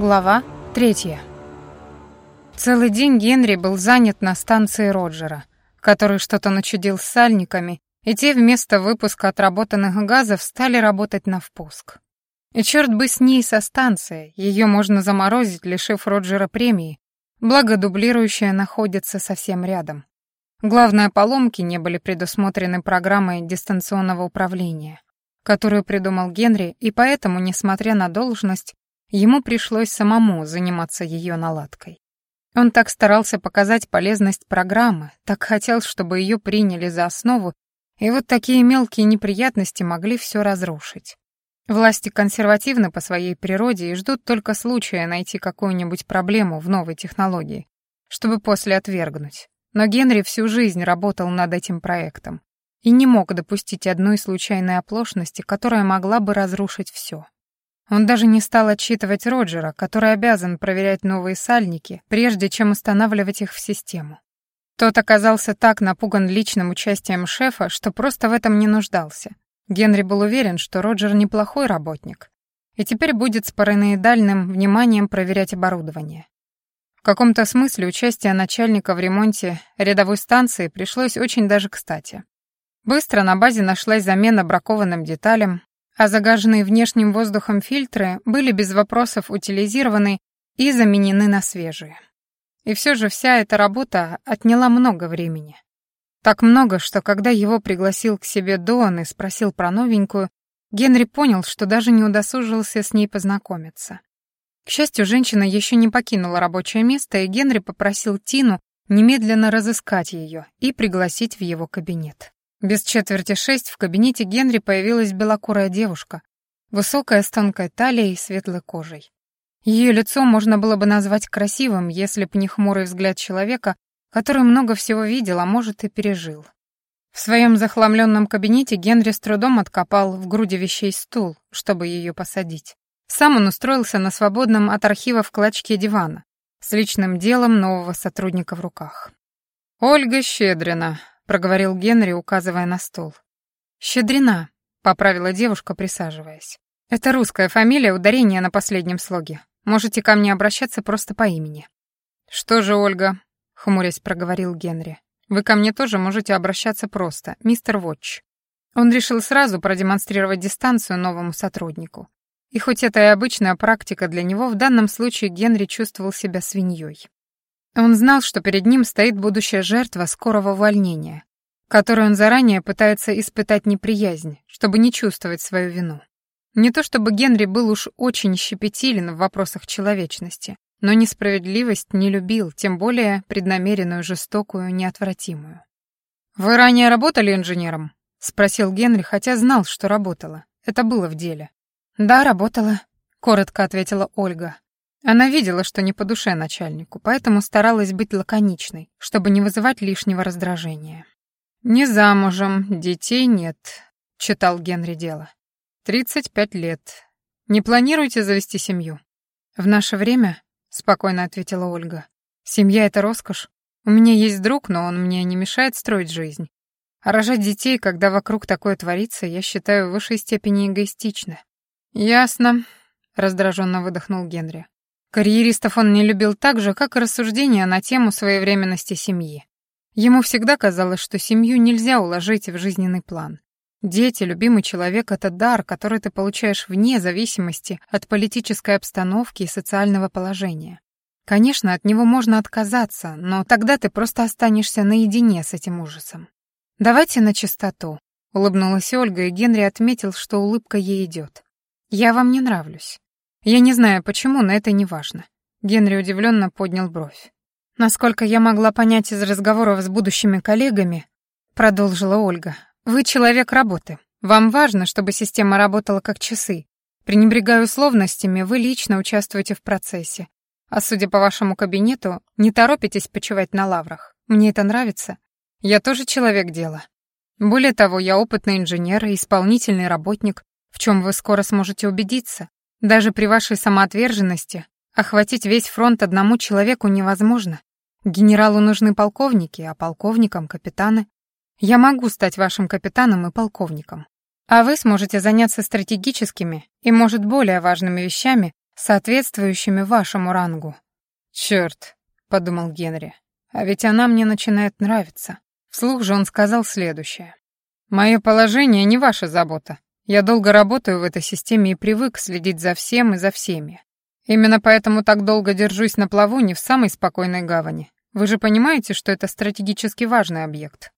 Глава третья. Целый день Генри был занят на станции Роджера, который что-то начудил с сальниками, и те вместо выпуска отработанных газов стали работать на впуск. И черт бы с ней со станцией, ее можно заморозить, лишив Роджера премии, благо дублирующая находится совсем рядом. Главное, поломки не были предусмотрены программой дистанционного управления, которую придумал Генри, и поэтому, несмотря на должность, Ему пришлось самому заниматься ее наладкой. Он так старался показать полезность программы, так хотел, чтобы ее приняли за основу, и вот такие мелкие неприятности могли все разрушить. Власти консервативны по своей природе и ждут только случая найти какую-нибудь проблему в новой технологии, чтобы после отвергнуть. Но Генри всю жизнь работал над этим проектом и не мог допустить одной случайной оплошности, которая могла бы разрушить все. Он даже не стал отчитывать Роджера, который обязан проверять новые сальники, прежде чем устанавливать их в систему. Тот оказался так напуган личным участием шефа, что просто в этом не нуждался. Генри был уверен, что Роджер неплохой работник, и теперь будет с параноидальным вниманием проверять оборудование. В каком-то смысле участие начальника в ремонте рядовой станции пришлось очень даже кстати. Быстро на базе нашлась замена бракованным деталям, а загаженные внешним воздухом фильтры были без вопросов утилизированы и заменены на свежие. И все же вся эта работа отняла много времени. Так много, что когда его пригласил к себе Дуан и спросил про новенькую, Генри понял, что даже не удосужился с ней познакомиться. К счастью, женщина еще не покинула рабочее место, и Генри попросил Тину немедленно разыскать ее и пригласить в его кабинет. Без четверти шесть в кабинете Генри появилась белокурая девушка, высокая с тонкой талией и светлой кожей. Ее лицо можно было бы назвать красивым, если б не хмурый взгляд человека, который много всего видел, а может и пережил. В своем захламленном кабинете Генри с трудом откопал в груди вещей стул, чтобы ее посадить. Сам он устроился на свободном от архивов клочке дивана с личным делом нового сотрудника в руках. «Ольга Щедрина, проговорил Генри, указывая на стол. «Щедрина», — поправила девушка, присаживаясь. «Это русская фамилия, ударение на последнем слоге. Можете ко мне обращаться просто по имени». «Что же, Ольга?» — хмурясь проговорил Генри. «Вы ко мне тоже можете обращаться просто, мистер Вотч». Он решил сразу продемонстрировать дистанцию новому сотруднику. И хоть это и обычная практика для него, в данном случае Генри чувствовал себя свиньей. Он знал, что перед ним стоит будущая жертва скорого увольнения, которой он заранее пытается испытать неприязнь, чтобы не чувствовать свою вину. Не то чтобы Генри был уж очень щепетилен в вопросах человечности, но несправедливость не любил, тем более преднамеренную, жестокую, неотвратимую. «Вы ранее работали инженером?» — спросил Генри, хотя знал, что работала. Это было в деле. «Да, работала», — коротко ответила Ольга. Она видела, что не по душе начальнику, поэтому старалась быть лаконичной, чтобы не вызывать лишнего раздражения. «Не замужем, детей нет», — читал Генри дело. «Тридцать пять лет. Не планируете завести семью?» «В наше время», — спокойно ответила Ольга, — «семья — это роскошь. У меня есть друг, но он мне не мешает строить жизнь. А рожать детей, когда вокруг такое творится, я считаю в высшей степени эгоистично». «Ясно», — раздраженно выдохнул Генри. Карьеристов он не любил так же, как и рассуждения на тему своевременности семьи. Ему всегда казалось, что семью нельзя уложить в жизненный план. Дети, любимый человек — это дар, который ты получаешь вне зависимости от политической обстановки и социального положения. Конечно, от него можно отказаться, но тогда ты просто останешься наедине с этим ужасом. «Давайте на чистоту», — улыбнулась Ольга, и Генри отметил, что улыбка ей идет. «Я вам не нравлюсь. Я не знаю почему, но это не важно. Генри удивленно поднял бровь. Насколько я могла понять из разговоров с будущими коллегами, продолжила Ольга, вы человек работы. Вам важно, чтобы система работала как часы. Пренебрегая условностями, вы лично участвуете в процессе. А судя по вашему кабинету, не торопитесь почивать на лаврах. Мне это нравится. Я тоже человек дела. Более того, я опытный инженер и исполнительный работник, в чем вы скоро сможете убедиться. Даже при вашей самоотверженности охватить весь фронт одному человеку невозможно. Генералу нужны полковники, а полковникам — капитаны. Я могу стать вашим капитаном и полковником. А вы сможете заняться стратегическими и, может, более важными вещами, соответствующими вашему рангу. Черт, подумал Генри, а ведь она мне начинает нравиться. Вслух же он сказал следующее. «Мое положение не ваша забота. Я долго работаю в этой системе и привык следить за всем и за всеми. Именно поэтому так долго держусь на плаву не в самой спокойной гавани. Вы же понимаете, что это стратегически важный объект.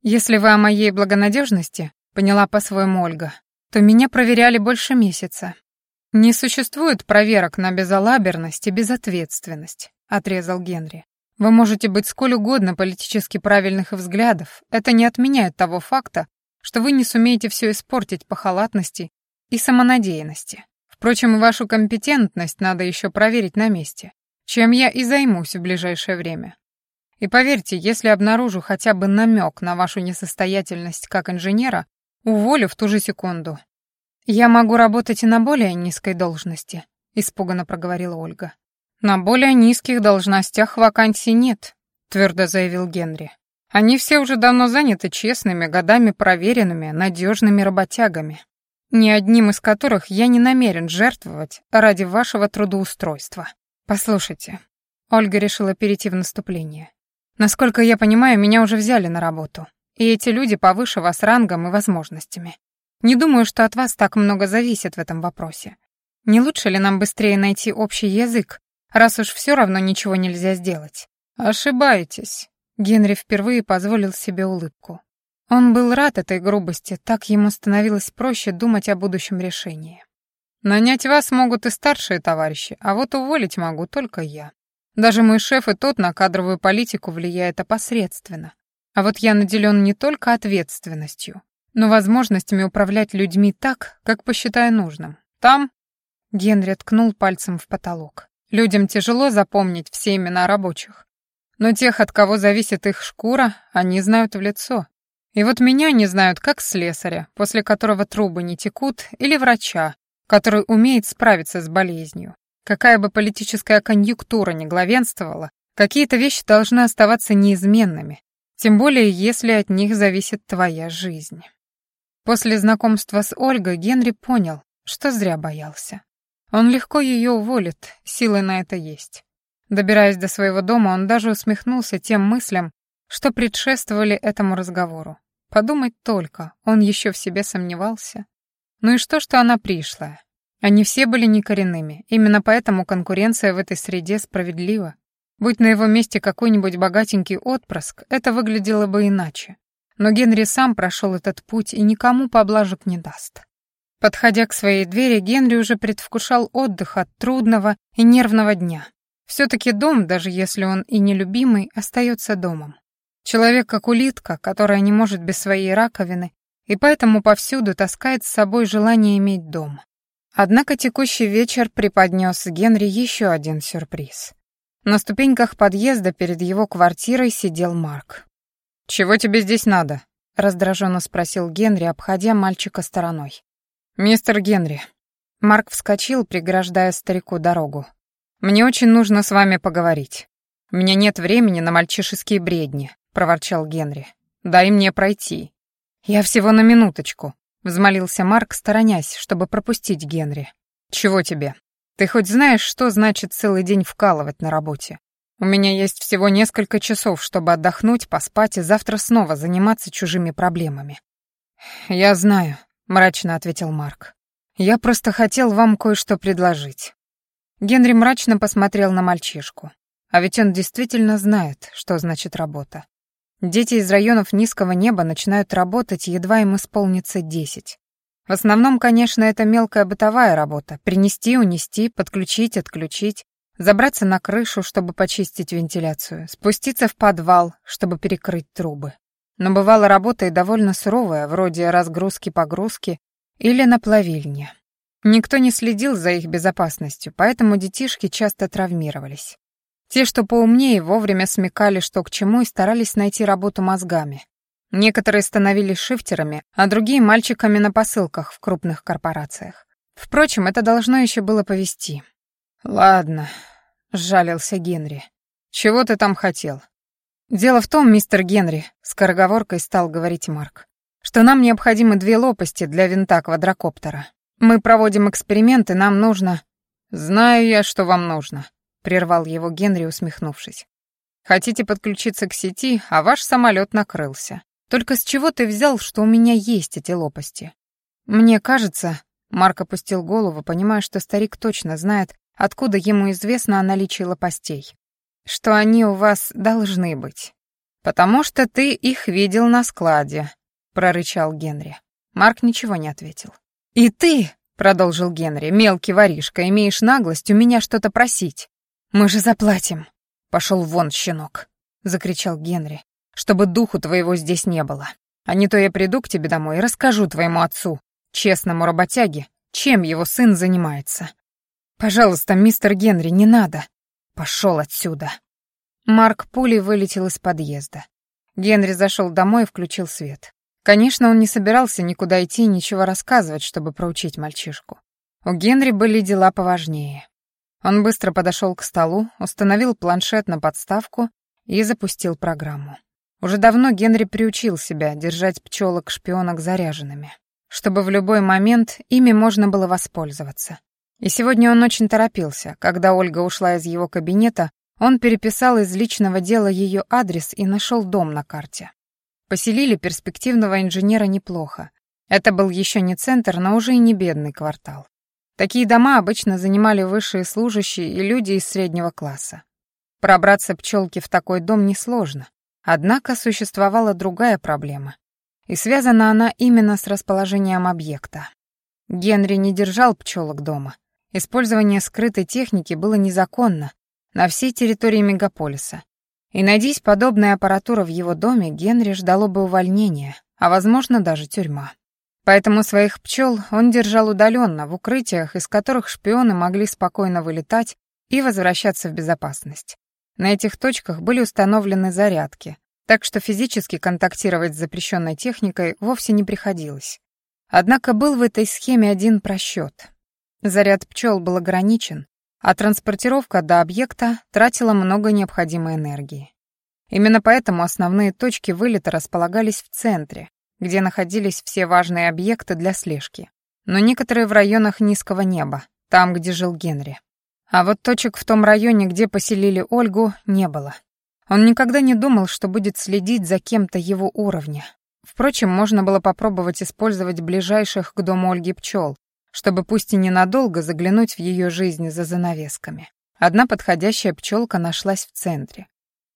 Если вы о моей благонадежности, поняла по-своему Ольга, то меня проверяли больше месяца. Не существует проверок на безалаберность и безответственность, отрезал Генри. Вы можете быть сколь угодно политически правильных взглядов, это не отменяет того факта, что вы не сумеете все испортить по халатности и самонадеянности. Впрочем, вашу компетентность надо еще проверить на месте, чем я и займусь в ближайшее время. И поверьте, если обнаружу хотя бы намек на вашу несостоятельность как инженера, уволю в ту же секунду. Я могу работать и на более низкой должности, испуганно проговорила Ольга. На более низких должностях вакансий нет, твердо заявил Генри. Они все уже давно заняты честными, годами проверенными, надежными работягами, ни одним из которых я не намерен жертвовать ради вашего трудоустройства. Послушайте, Ольга решила перейти в наступление. Насколько я понимаю, меня уже взяли на работу, и эти люди повыше вас рангом и возможностями. Не думаю, что от вас так много зависит в этом вопросе. Не лучше ли нам быстрее найти общий язык, раз уж все равно ничего нельзя сделать? Ошибаетесь. Генри впервые позволил себе улыбку. Он был рад этой грубости, так ему становилось проще думать о будущем решении. Нанять вас могут и старшие товарищи, а вот уволить могу только я. Даже мой шеф и тот на кадровую политику влияет опосредственно. А вот я наделен не только ответственностью, но возможностями управлять людьми так, как посчитаю нужным. Там Генри ткнул пальцем в потолок. Людям тяжело запомнить все имена рабочих. Но тех, от кого зависит их шкура, они знают в лицо. И вот меня не знают как слесаря, после которого трубы не текут, или врача, который умеет справиться с болезнью. Какая бы политическая конъюнктура ни главенствовала, какие-то вещи должны оставаться неизменными, тем более если от них зависит твоя жизнь. После знакомства с Ольгой Генри понял, что зря боялся. Он легко ее уволит, силы на это есть. Добираясь до своего дома, он даже усмехнулся тем мыслям, что предшествовали этому разговору. Подумать только, он еще в себе сомневался. Ну и что, что она пришлая? Они все были некоренными, именно поэтому конкуренция в этой среде справедлива. Будь на его месте какой-нибудь богатенький отпрыск, это выглядело бы иначе. Но Генри сам прошел этот путь и никому поблажек не даст. Подходя к своей двери, Генри уже предвкушал отдых от трудного и нервного дня. Все-таки дом, даже если он и нелюбимый, остается домом. Человек как улитка, которая не может без своей раковины, и поэтому повсюду таскает с собой желание иметь дом. Однако текущий вечер преподнес Генри еще один сюрприз. На ступеньках подъезда перед его квартирой сидел Марк. «Чего тебе здесь надо?» — раздраженно спросил Генри, обходя мальчика стороной. «Мистер Генри». Марк вскочил, преграждая старику дорогу. «Мне очень нужно с вами поговорить. У меня нет времени на мальчишеские бредни», — проворчал Генри. «Дай мне пройти». «Я всего на минуточку», — взмолился Марк, сторонясь, чтобы пропустить Генри. «Чего тебе? Ты хоть знаешь, что значит целый день вкалывать на работе? У меня есть всего несколько часов, чтобы отдохнуть, поспать и завтра снова заниматься чужими проблемами». «Я знаю», — мрачно ответил Марк. «Я просто хотел вам кое-что предложить». Генри мрачно посмотрел на мальчишку. А ведь он действительно знает, что значит работа. Дети из районов низкого неба начинают работать, едва им исполнится десять. В основном, конечно, это мелкая бытовая работа. Принести, унести, подключить, отключить, забраться на крышу, чтобы почистить вентиляцию, спуститься в подвал, чтобы перекрыть трубы. Но бывала работа и довольно суровая, вроде разгрузки-погрузки или на плавильне. Никто не следил за их безопасностью, поэтому детишки часто травмировались. Те, что поумнее, вовремя смекали, что к чему, и старались найти работу мозгами. Некоторые становились шифтерами, а другие — мальчиками на посылках в крупных корпорациях. Впрочем, это должно еще было повести. «Ладно», — сжалился Генри. «Чего ты там хотел?» «Дело в том, мистер Генри», — скороговоркой стал говорить Марк, «что нам необходимы две лопасти для винта квадрокоптера. Мы проводим эксперименты, нам нужно...» «Знаю я, что вам нужно», — прервал его Генри, усмехнувшись. «Хотите подключиться к сети, а ваш самолет накрылся. Только с чего ты взял, что у меня есть эти лопасти?» «Мне кажется...» — Марк опустил голову, понимая, что старик точно знает, откуда ему известно о наличии лопастей. «Что они у вас должны быть. Потому что ты их видел на складе», — прорычал Генри. Марк ничего не ответил. «И ты...» — продолжил Генри, — «мелкий воришка, имеешь наглость у меня что-то просить. Мы же заплатим». «Пошел вон, щенок», — закричал Генри, — «чтобы духу твоего здесь не было. А не то я приду к тебе домой и расскажу твоему отцу, честному работяге, чем его сын занимается. Пожалуйста, мистер Генри, не надо. Пошел отсюда». Марк пулей вылетел из подъезда. Генри зашел домой и включил свет. Конечно, он не собирался никуда идти и ничего рассказывать, чтобы проучить мальчишку. У Генри были дела поважнее. Он быстро подошел к столу, установил планшет на подставку и запустил программу. Уже давно Генри приучил себя держать пчелок-шпионок заряженными, чтобы в любой момент ими можно было воспользоваться. И сегодня он очень торопился. Когда Ольга ушла из его кабинета, он переписал из личного дела ее адрес и нашел дом на карте. Поселили перспективного инженера неплохо. Это был еще не центр, но уже и не бедный квартал. Такие дома обычно занимали высшие служащие и люди из среднего класса. Пробраться пчелке в такой дом несложно. Однако существовала другая проблема. И связана она именно с расположением объекта. Генри не держал пчелок дома. Использование скрытой техники было незаконно на всей территории мегаполиса. И найдись подобная аппаратура в его доме, Генри ждало бы увольнения, а, возможно, даже тюрьма. Поэтому своих пчел он держал удаленно, в укрытиях, из которых шпионы могли спокойно вылетать и возвращаться в безопасность. На этих точках были установлены зарядки, так что физически контактировать с запрещенной техникой вовсе не приходилось. Однако был в этой схеме один просчет. Заряд пчел был ограничен, а транспортировка до объекта тратила много необходимой энергии. Именно поэтому основные точки вылета располагались в центре, где находились все важные объекты для слежки, но некоторые в районах низкого неба, там, где жил Генри. А вот точек в том районе, где поселили Ольгу, не было. Он никогда не думал, что будет следить за кем-то его уровня. Впрочем, можно было попробовать использовать ближайших к дому Ольги пчел, чтобы пусть и ненадолго заглянуть в ее жизнь за занавесками. Одна подходящая пчелка нашлась в центре.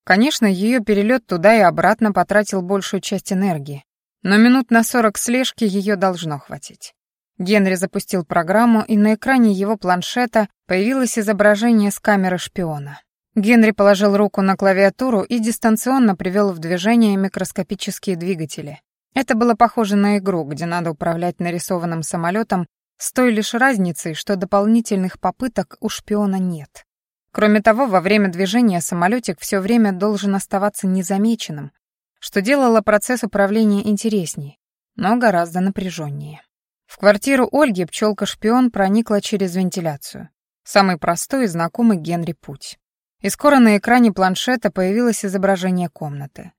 Конечно, ее перелет туда и обратно потратил большую часть энергии, но минут на сорок слежки ее должно хватить. Генри запустил программу, и на экране его планшета появилось изображение с камеры шпиона. Генри положил руку на клавиатуру и дистанционно привел в движение микроскопические двигатели. Это было похоже на игру, где надо управлять нарисованным самолетом с той лишь разницей, что дополнительных попыток у шпиона нет. Кроме того, во время движения самолетик все время должен оставаться незамеченным, что делало процесс управления интереснее, но гораздо напряженнее. В квартиру Ольги пчелка-шпион проникла через вентиляцию. Самый простой и знакомый Генри путь. И скоро на экране планшета появилось изображение комнаты.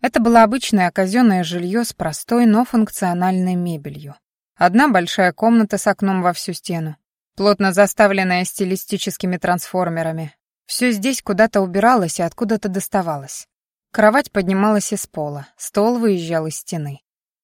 Это было обычное казенное жилье с простой, но функциональной мебелью. Одна большая комната с окном во всю стену, плотно заставленная стилистическими трансформерами. Все здесь куда-то убиралось и откуда-то доставалось. Кровать поднималась из пола, стол выезжал из стены.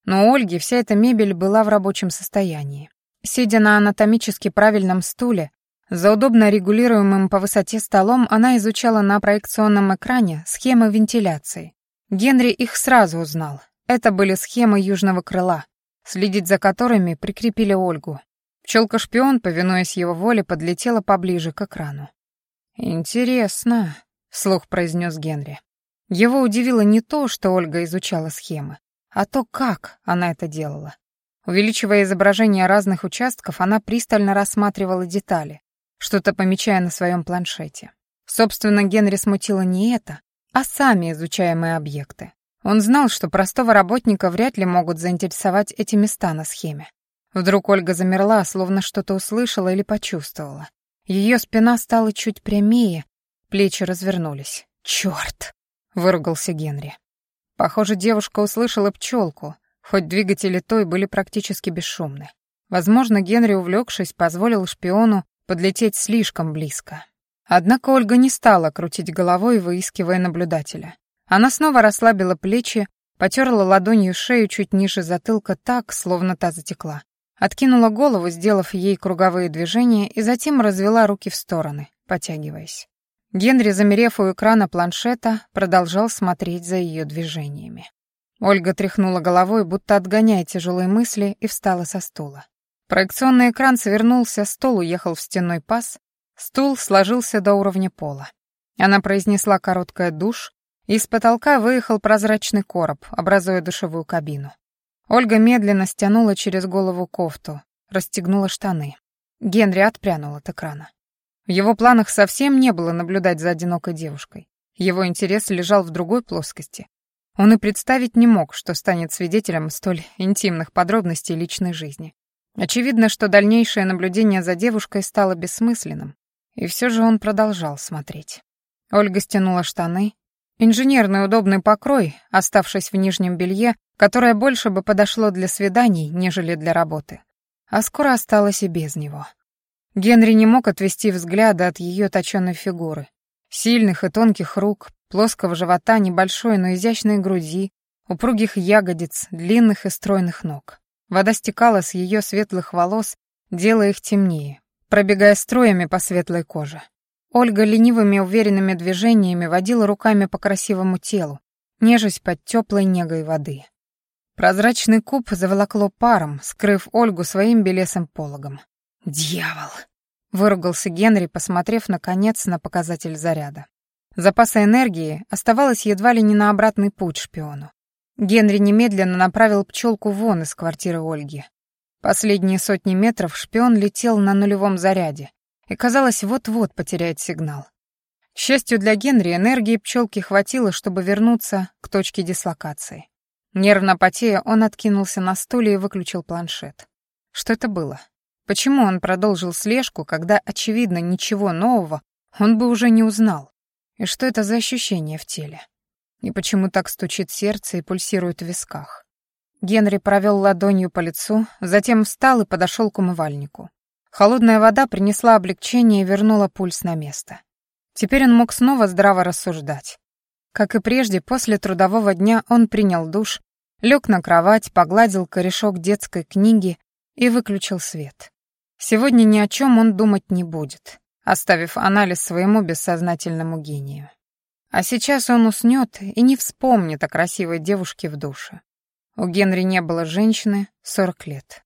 Но у Ольги вся эта мебель была в рабочем состоянии. Сидя на анатомически правильном стуле, за удобно регулируемым по высоте столом она изучала на проекционном экране схемы вентиляции. Генри их сразу узнал. Это были схемы южного крыла, следить за которыми прикрепили Ольгу. Пчелка-шпион, повинуясь его воле, подлетела поближе к экрану. «Интересно», — вслух произнес Генри. Его удивило не то, что Ольга изучала схемы, а то, как она это делала. Увеличивая изображение разных участков, она пристально рассматривала детали, что-то помечая на своем планшете. Собственно, Генри смутило не это, а сами изучаемые объекты. Он знал, что простого работника вряд ли могут заинтересовать эти места на схеме. Вдруг Ольга замерла, словно что-то услышала или почувствовала. Ее спина стала чуть прямее, плечи развернулись. «Чёрт!» — выругался Генри. Похоже, девушка услышала пчелку, хоть двигатели той были практически бесшумны. Возможно, Генри, увлекшись, позволил шпиону подлететь слишком близко. Однако Ольга не стала крутить головой, выискивая наблюдателя. Она снова расслабила плечи, потерла ладонью шею чуть ниже затылка так, словно та затекла. Откинула голову, сделав ей круговые движения, и затем развела руки в стороны, потягиваясь. Генри, замерев у экрана планшета, продолжал смотреть за ее движениями. Ольга тряхнула головой, будто отгоняя тяжелые мысли, и встала со стула. Проекционный экран свернулся, стол уехал в стенной паз, стул сложился до уровня пола. Она произнесла короткое душ, из потолка выехал прозрачный короб, образуя душевую кабину. Ольга медленно стянула через голову кофту, расстегнула штаны. Генри отпрянул от экрана. В его планах совсем не было наблюдать за одинокой девушкой. Его интерес лежал в другой плоскости. Он и представить не мог, что станет свидетелем столь интимных подробностей личной жизни. Очевидно, что дальнейшее наблюдение за девушкой стало бессмысленным, и все же он продолжал смотреть. Ольга стянула штаны, инженерный удобный покрой, оставшись в нижнем белье, которое больше бы подошло для свиданий, нежели для работы. А скоро осталось и без него. Генри не мог отвести взгляда от ее точенной фигуры. Сильных и тонких рук, плоского живота, небольшой, но изящной груди, упругих ягодиц, длинных и стройных ног. Вода стекала с ее светлых волос, делая их темнее, пробегая струями по светлой коже. Ольга ленивыми уверенными движениями водила руками по красивому телу, нежась под теплой негой воды. Прозрачный куб заволокло паром, скрыв Ольгу своим белесым пологом. «Дьявол!» — выругался Генри, посмотрев, наконец, на показатель заряда. Запаса энергии оставалось едва ли не на обратный путь шпиону. Генри немедленно направил пчелку вон из квартиры Ольги. Последние сотни метров шпион летел на нулевом заряде и, казалось, вот-вот потеряет сигнал. К счастью для Генри, энергии пчелки хватило, чтобы вернуться к точке дислокации. Нервно потея, он откинулся на стуле и выключил планшет. Что это было? Почему он продолжил слежку, когда, очевидно, ничего нового он бы уже не узнал? И что это за ощущение в теле? И почему так стучит сердце и пульсирует в висках? Генри провел ладонью по лицу, затем встал и подошел к умывальнику. Холодная вода принесла облегчение и вернула пульс на место. Теперь он мог снова здраво рассуждать. Как и прежде, после трудового дня он принял душ, лег на кровать, погладил корешок детской книги и выключил свет. Сегодня ни о чем он думать не будет, оставив анализ своему бессознательному гению. А сейчас он уснет и не вспомнит о красивой девушке в душе. У Генри не было женщины 40 лет.